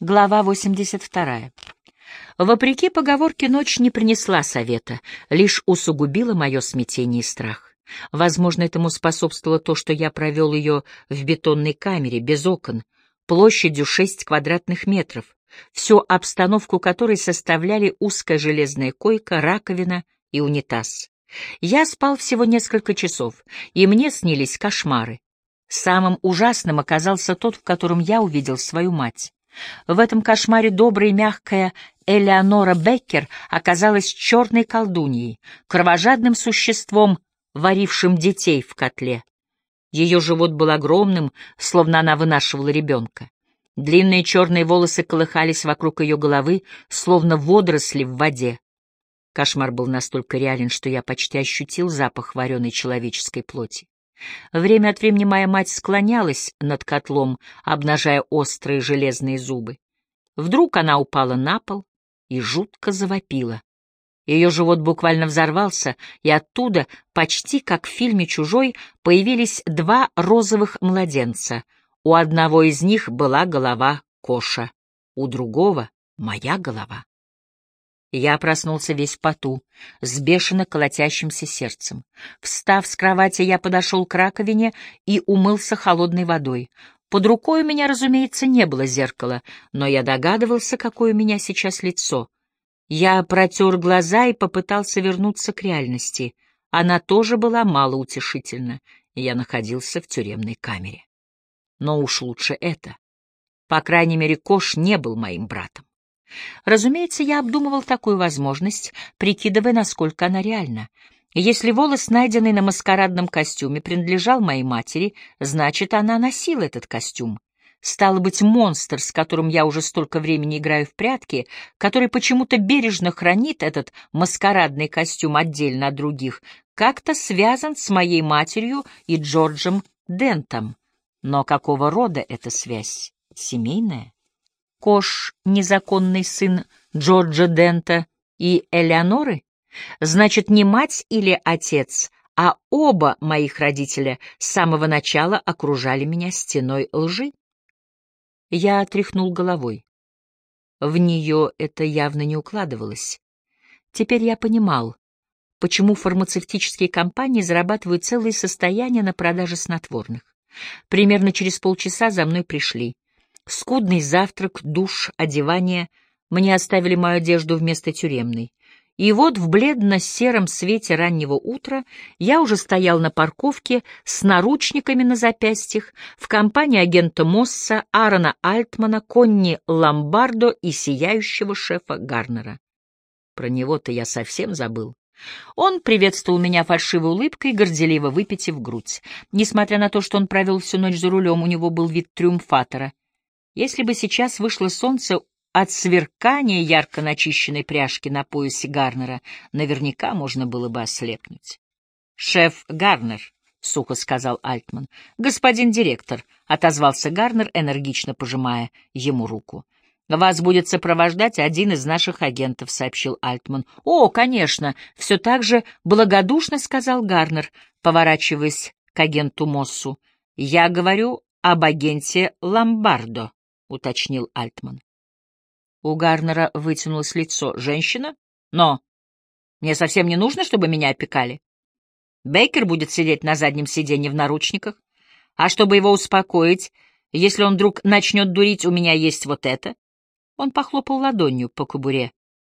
Глава 82. Вопреки поговорке, ночь не принесла совета, лишь усугубила мое смятение и страх. Возможно, этому способствовало то, что я провел ее в бетонной камере, без окон, площадью шесть квадратных метров, всю обстановку которой составляли узкая железная койка, раковина и унитаз. Я спал всего несколько часов, и мне снились кошмары. Самым ужасным оказался тот, в котором я увидел свою мать. В этом кошмаре добрая и мягкая Элеонора Беккер оказалась черной колдуньей, кровожадным существом, варившим детей в котле. Ее живот был огромным, словно она вынашивала ребенка. Длинные черные волосы колыхались вокруг ее головы, словно водоросли в воде. Кошмар был настолько реален, что я почти ощутил запах вареной человеческой плоти. Время от времени моя мать склонялась над котлом, обнажая острые железные зубы. Вдруг она упала на пол и жутко завопила. Ее живот буквально взорвался, и оттуда, почти как в фильме «Чужой», появились два розовых младенца. У одного из них была голова Коша, у другого — моя голова. Я проснулся весь в поту, с бешено колотящимся сердцем. Встав с кровати, я подошел к раковине и умылся холодной водой. Под рукой у меня, разумеется, не было зеркала, но я догадывался, какое у меня сейчас лицо. Я протер глаза и попытался вернуться к реальности. Она тоже была малоутешительна. Я находился в тюремной камере. Но уж лучше это. По крайней мере, Кош не был моим братом. Разумеется, я обдумывал такую возможность, прикидывая, насколько она реальна. Если волос, найденный на маскарадном костюме, принадлежал моей матери, значит, она носила этот костюм. Стало быть, монстр, с которым я уже столько времени играю в прятки, который почему-то бережно хранит этот маскарадный костюм отдельно от других, как-то связан с моей матерью и Джорджем Дентом. Но какого рода эта связь? Семейная? Кош — незаконный сын Джорджа Дента и Элеоноры? Значит, не мать или отец, а оба моих родителя с самого начала окружали меня стеной лжи? Я тряхнул головой. В нее это явно не укладывалось. Теперь я понимал, почему фармацевтические компании зарабатывают целые состояния на продаже снотворных. Примерно через полчаса за мной пришли. Скудный завтрак, душ, одевание. Мне оставили мою одежду вместо тюремной. И вот в бледно-сером свете раннего утра я уже стоял на парковке с наручниками на запястьях в компании агента Мосса, Аарона Альтмана, Конни Ломбардо и сияющего шефа Гарнера. Про него-то я совсем забыл. Он приветствовал меня фальшивой улыбкой, горделиво выпитив грудь. Несмотря на то, что он провел всю ночь за рулем, у него был вид триумфатора. Если бы сейчас вышло солнце, от сверкания ярко начищенной пряжки на поясе Гарнера наверняка можно было бы ослепнуть. «Шеф Гарнер», — сухо сказал Альтман. «Господин директор», — отозвался Гарнер, энергично пожимая ему руку. «Вас будет сопровождать один из наших агентов», — сообщил Альтман. «О, конечно!» — все так же благодушно сказал Гарнер, поворачиваясь к агенту Моссу. «Я говорю об агенте Ломбардо». — уточнил Альтман. У Гарнера вытянулось лицо. «Женщина? Но мне совсем не нужно, чтобы меня опекали. Бейкер будет сидеть на заднем сиденье в наручниках, а чтобы его успокоить, если он вдруг начнет дурить, у меня есть вот это». Он похлопал ладонью по кобуре,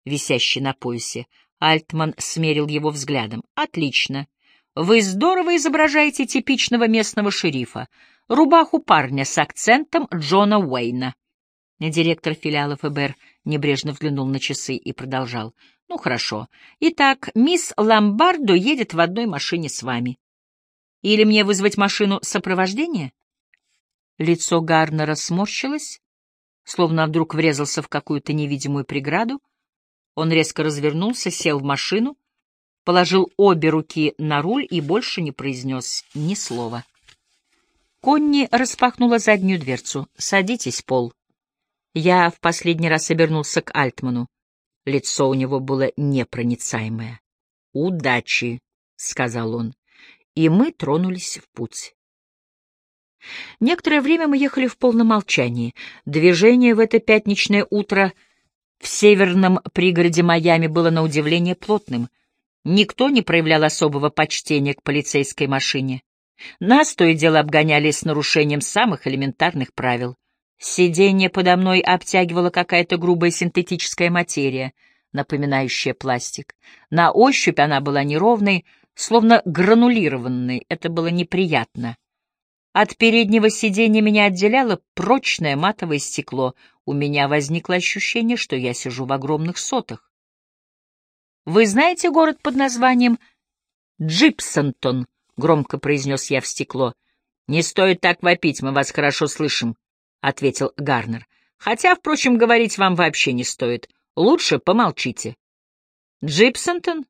висящей на поясе. Альтман смерил его взглядом. «Отлично. Вы здорово изображаете типичного местного шерифа рубаху парня с акцентом Джона Уэйна. Директор филиала ФБР небрежно взглянул на часы и продолжал. «Ну, хорошо. Итак, мисс Ломбардо едет в одной машине с вами. Или мне вызвать машину сопровождения?» Лицо Гарнера сморщилось, словно вдруг врезался в какую-то невидимую преграду. Он резко развернулся, сел в машину, положил обе руки на руль и больше не произнес ни слова. Конни распахнула заднюю дверцу. «Садитесь, Пол». Я в последний раз обернулся к Альтману. Лицо у него было непроницаемое. «Удачи», — сказал он, и мы тронулись в путь. Некоторое время мы ехали в полном молчании. Движение в это пятничное утро в северном пригороде Майами было на удивление плотным. Никто не проявлял особого почтения к полицейской машине. Нас то и дело обгоняли с нарушением самых элементарных правил. Сиденье подо мной обтягивала какая-то грубая синтетическая материя, напоминающая пластик. На ощупь она была неровной, словно гранулированной. Это было неприятно. От переднего сиденья меня отделяло прочное матовое стекло. У меня возникло ощущение, что я сижу в огромных сотах. «Вы знаете город под названием Джипсонтон?» — громко произнес я в стекло. «Не стоит так вопить, мы вас хорошо слышим», — ответил Гарнер. «Хотя, впрочем, говорить вам вообще не стоит. Лучше помолчите». «Джипсонтон?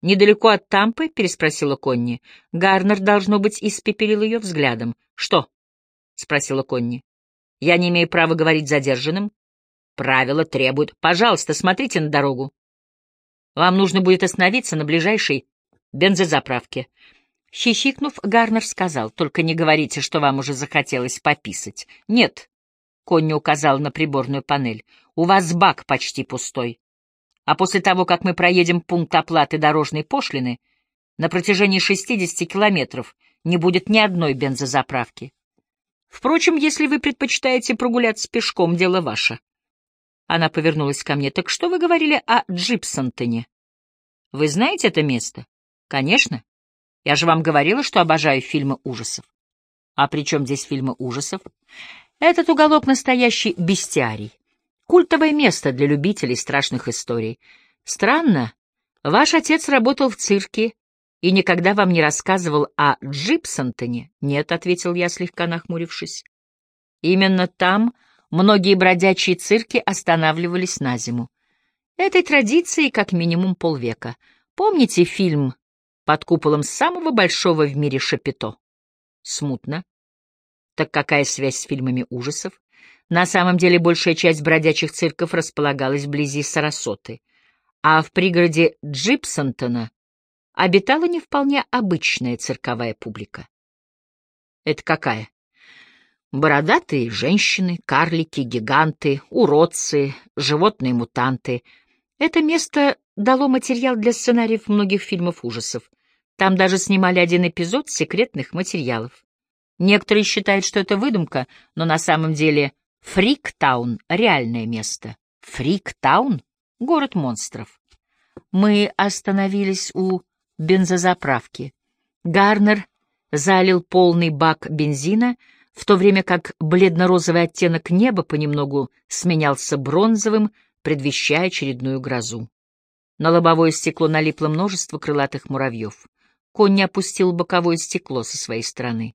Недалеко от Тампы?» — переспросила Конни. Гарнер, должно быть, испепелил ее взглядом. «Что?» — спросила Конни. «Я не имею права говорить задержанным. Правила требуют. Пожалуйста, смотрите на дорогу. Вам нужно будет остановиться на ближайшей бензозаправке. Хихикнув, Гарнер сказал, «Только не говорите, что вам уже захотелось пописать». «Нет», — Конни указал на приборную панель, — «у вас бак почти пустой. А после того, как мы проедем пункт оплаты дорожной пошлины, на протяжении 60 километров не будет ни одной бензозаправки. Впрочем, если вы предпочитаете прогуляться пешком, дело ваше». Она повернулась ко мне. «Так что вы говорили о Джипсонтоне? Вы знаете это место?» «Конечно. Я же вам говорила, что обожаю фильмы ужасов». «А при чем здесь фильмы ужасов?» «Этот уголок — настоящий бестиарий. Культовое место для любителей страшных историй. Странно, ваш отец работал в цирке и никогда вам не рассказывал о Джипсонтоне?» «Нет», — ответил я, слегка нахмурившись. «Именно там...» многие бродячие цирки останавливались на зиму. Этой традиции как минимум полвека. Помните фильм «Под куполом самого большого в мире шапито»? Смутно. Так какая связь с фильмами ужасов? На самом деле большая часть бродячих цирков располагалась вблизи Сарасоты, а в пригороде Джипсонтона обитала не вполне обычная цирковая публика. Это какая? Бородатые женщины, карлики, гиганты, уродцы, животные-мутанты. Это место дало материал для сценариев многих фильмов ужасов. Там даже снимали один эпизод секретных материалов. Некоторые считают, что это выдумка, но на самом деле Фриктаун — реальное место. Фриктаун — город монстров. Мы остановились у бензозаправки. Гарнер залил полный бак бензина — в то время как бледно-розовый оттенок неба понемногу сменялся бронзовым, предвещая очередную грозу. На лобовое стекло налипло множество крылатых муравьев. Конь опустил боковое стекло со своей стороны.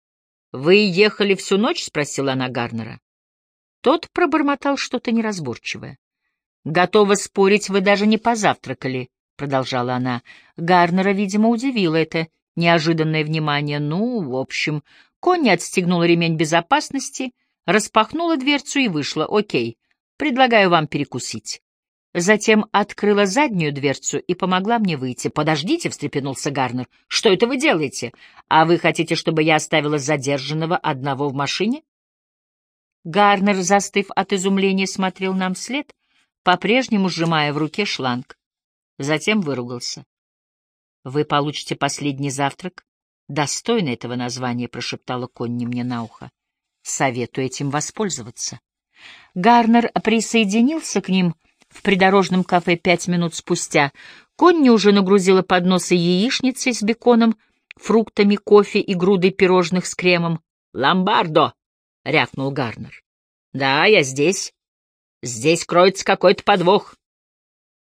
— Вы ехали всю ночь? — спросила она Гарнера. Тот пробормотал что-то неразборчивое. — Готова спорить, вы даже не позавтракали, — продолжала она. Гарнера, видимо, удивило это неожиданное внимание. Ну, в общем, Конни отстегнула ремень безопасности, распахнула дверцу и вышла. «Окей, предлагаю вам перекусить». Затем открыла заднюю дверцу и помогла мне выйти. «Подождите», — встрепенулся Гарнер, — «что это вы делаете? А вы хотите, чтобы я оставила задержанного одного в машине?» Гарнер, застыв от изумления, смотрел нам вслед, по-прежнему сжимая в руке шланг. Затем выругался. «Вы получите последний завтрак Достойно этого названия, прошептала Конни мне на ухо. Советую этим воспользоваться. Гарнер присоединился к ним в придорожном кафе пять минут спустя. Конни уже нагрузила подносы яичницей с беконом, фруктами, кофе и грудой пирожных с кремом. «Ломбардо!» — рявкнул Гарнер. «Да, я здесь. Здесь кроется какой-то подвох.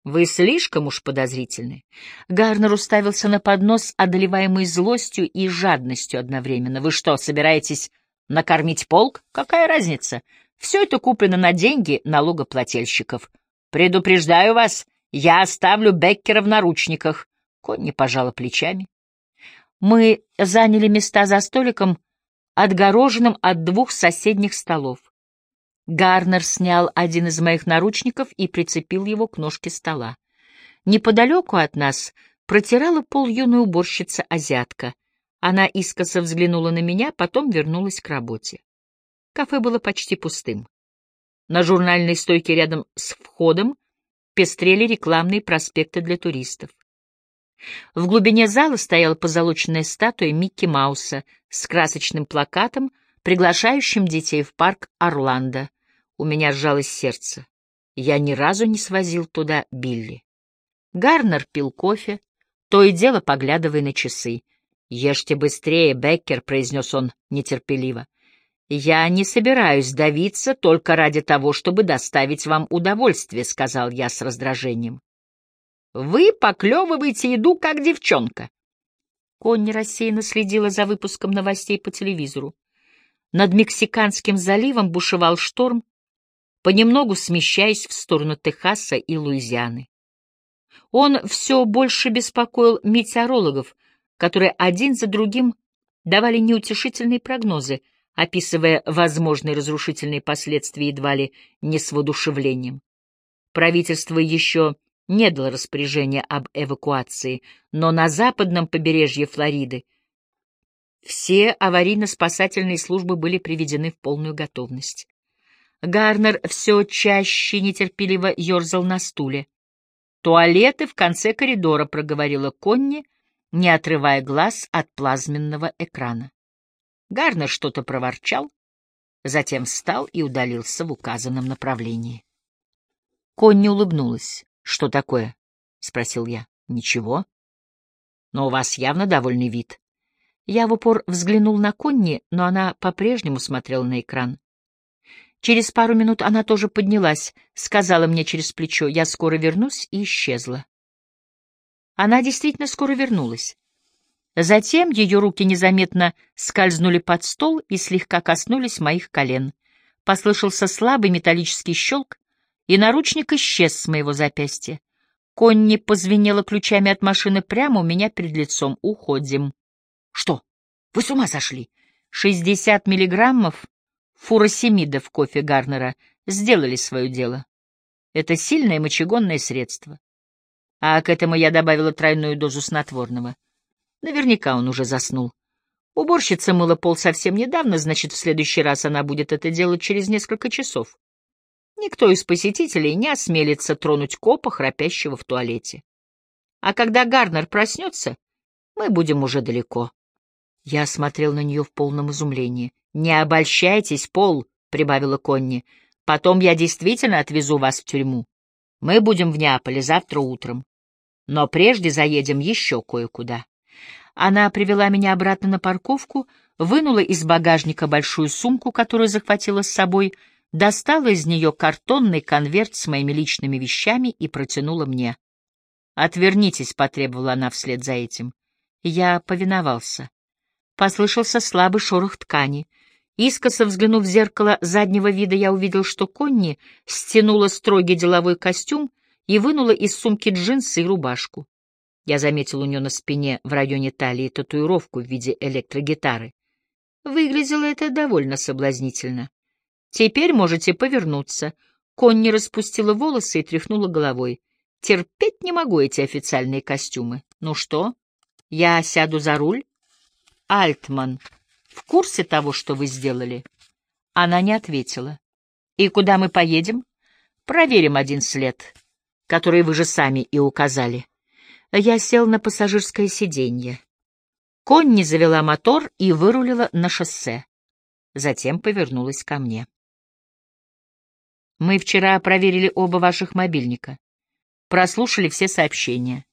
Вы слишком уж подозрительны. Гарнер уставился на поднос, одолеваемый злостью и жадностью одновременно. Вы что, собираетесь накормить полк? Какая разница? Все это куплено на деньги налогоплательщиков. Предупреждаю вас, я оставлю Беккера в наручниках. Конни пожала плечами. Мы заняли места за столиком, отгороженным от двух соседних столов. Гарнер снял один из моих наручников и прицепил его к ножке стола. Неподалеку от нас протирала пол юная уборщица-азиатка. Она искоса взглянула на меня, потом вернулась к работе. Кафе было почти пустым. На журнальной стойке рядом с входом пестрели рекламные проспекты для туристов. В глубине зала стояла позолоченная статуя Микки Мауса с красочным плакатом, приглашающим детей в парк Орландо. У меня сжалось сердце. Я ни разу не свозил туда Билли. Гарнер пил кофе, то и дело поглядывая на часы. «Ешьте быстрее, Беккер», — произнес он нетерпеливо. «Я не собираюсь давиться только ради того, чтобы доставить вам удовольствие», — сказал я с раздражением. «Вы поклевываете еду, как девчонка». Конни рассеянно следила за выпуском новостей по телевизору. Над Мексиканским заливом бушевал шторм, понемногу смещаясь в сторону Техаса и Луизианы. Он все больше беспокоил метеорологов, которые один за другим давали неутешительные прогнозы, описывая возможные разрушительные последствия едва ли не с воодушевлением. Правительство еще не дало распоряжения об эвакуации, но на западном побережье Флориды все аварийно-спасательные службы были приведены в полную готовность. Гарнер все чаще нетерпеливо ерзал на стуле. «Туалеты в конце коридора», — проговорила Конни, не отрывая глаз от плазменного экрана. Гарнер что-то проворчал, затем встал и удалился в указанном направлении. Конни улыбнулась. «Что такое?» — спросил я. «Ничего. Но у вас явно довольный вид». Я в упор взглянул на Конни, но она по-прежнему смотрела на экран. Через пару минут она тоже поднялась, сказала мне через плечо «Я скоро вернусь» и исчезла. Она действительно скоро вернулась. Затем ее руки незаметно скользнули под стол и слегка коснулись моих колен. Послышался слабый металлический щелк, и наручник исчез с моего запястья. Конни позвенела ключами от машины прямо у меня перед лицом. «Уходим». «Что? Вы с ума сошли?» «Шестьдесят миллиграммов фуросемида в кофе Гарнера сделали свое дело. Это сильное мочегонное средство. А к этому я добавила тройную дозу снотворного. Наверняка он уже заснул. Уборщица мыла пол совсем недавно, значит, в следующий раз она будет это делать через несколько часов. Никто из посетителей не осмелится тронуть копа, храпящего в туалете. А когда Гарнер проснется, мы будем уже далеко. Я смотрел на нее в полном изумлении. «Не обольщайтесь, Пол», — прибавила Конни. «Потом я действительно отвезу вас в тюрьму. Мы будем в Неаполе завтра утром. Но прежде заедем еще кое-куда». Она привела меня обратно на парковку, вынула из багажника большую сумку, которую захватила с собой, достала из нее картонный конверт с моими личными вещами и протянула мне. «Отвернитесь», — потребовала она вслед за этим. Я повиновался. Послышался слабый шорох ткани. Искоса взглянув в зеркало заднего вида, я увидел, что Конни стянула строгий деловой костюм и вынула из сумки джинсы и рубашку. Я заметил у нее на спине в районе талии татуировку в виде электрогитары. Выглядело это довольно соблазнительно. «Теперь можете повернуться». Конни распустила волосы и тряхнула головой. «Терпеть не могу эти официальные костюмы. Ну что, я сяду за руль?» «Альтман в курсе того, что вы сделали?» Она не ответила. «И куда мы поедем?» «Проверим один след, который вы же сами и указали». Я сел на пассажирское сиденье. Конни завела мотор и вырулила на шоссе. Затем повернулась ко мне. Мы вчера проверили оба ваших мобильника. Прослушали все сообщения.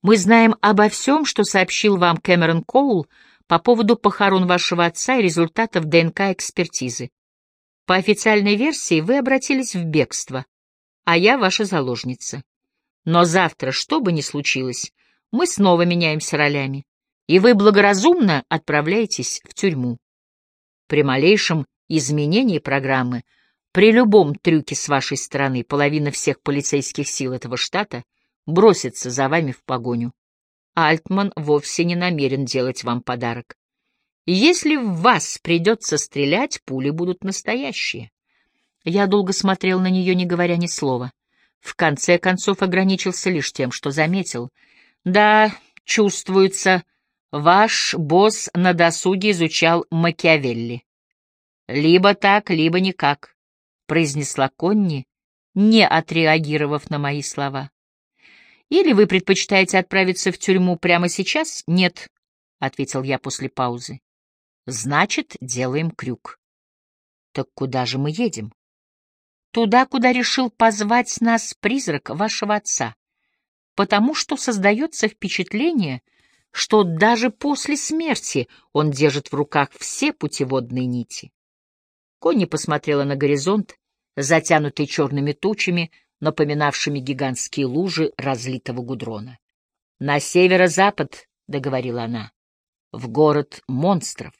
Мы знаем обо всем, что сообщил вам Кэмерон Коул по поводу похорон вашего отца и результатов ДНК-экспертизы. По официальной версии вы обратились в бегство, а я ваша заложница. Но завтра, что бы ни случилось, мы снова меняемся ролями, и вы благоразумно отправляетесь в тюрьму. При малейшем изменении программы, при любом трюке с вашей стороны, половина всех полицейских сил этого штата бросится за вами в погоню. Альтман вовсе не намерен делать вам подарок. Если в вас придется стрелять, пули будут настоящие. Я долго смотрел на нее, не говоря ни слова. В конце концов ограничился лишь тем, что заметил. Да, чувствуется, Ваш босс на досуге изучал Макиавелли. Либо так, либо никак, — произнесла Конни, не отреагировав на мои слова. Или вы предпочитаете отправиться в тюрьму прямо сейчас? Нет, — ответил я после паузы. Значит, делаем крюк. Так куда же мы едем? Туда, куда решил позвать нас призрак вашего отца. Потому что создается впечатление, что даже после смерти он держит в руках все путеводные нити. Конни посмотрела на горизонт, затянутый черными тучами, напоминавшими гигантские лужи разлитого гудрона. — На северо-запад, — договорила она, — в город монстров.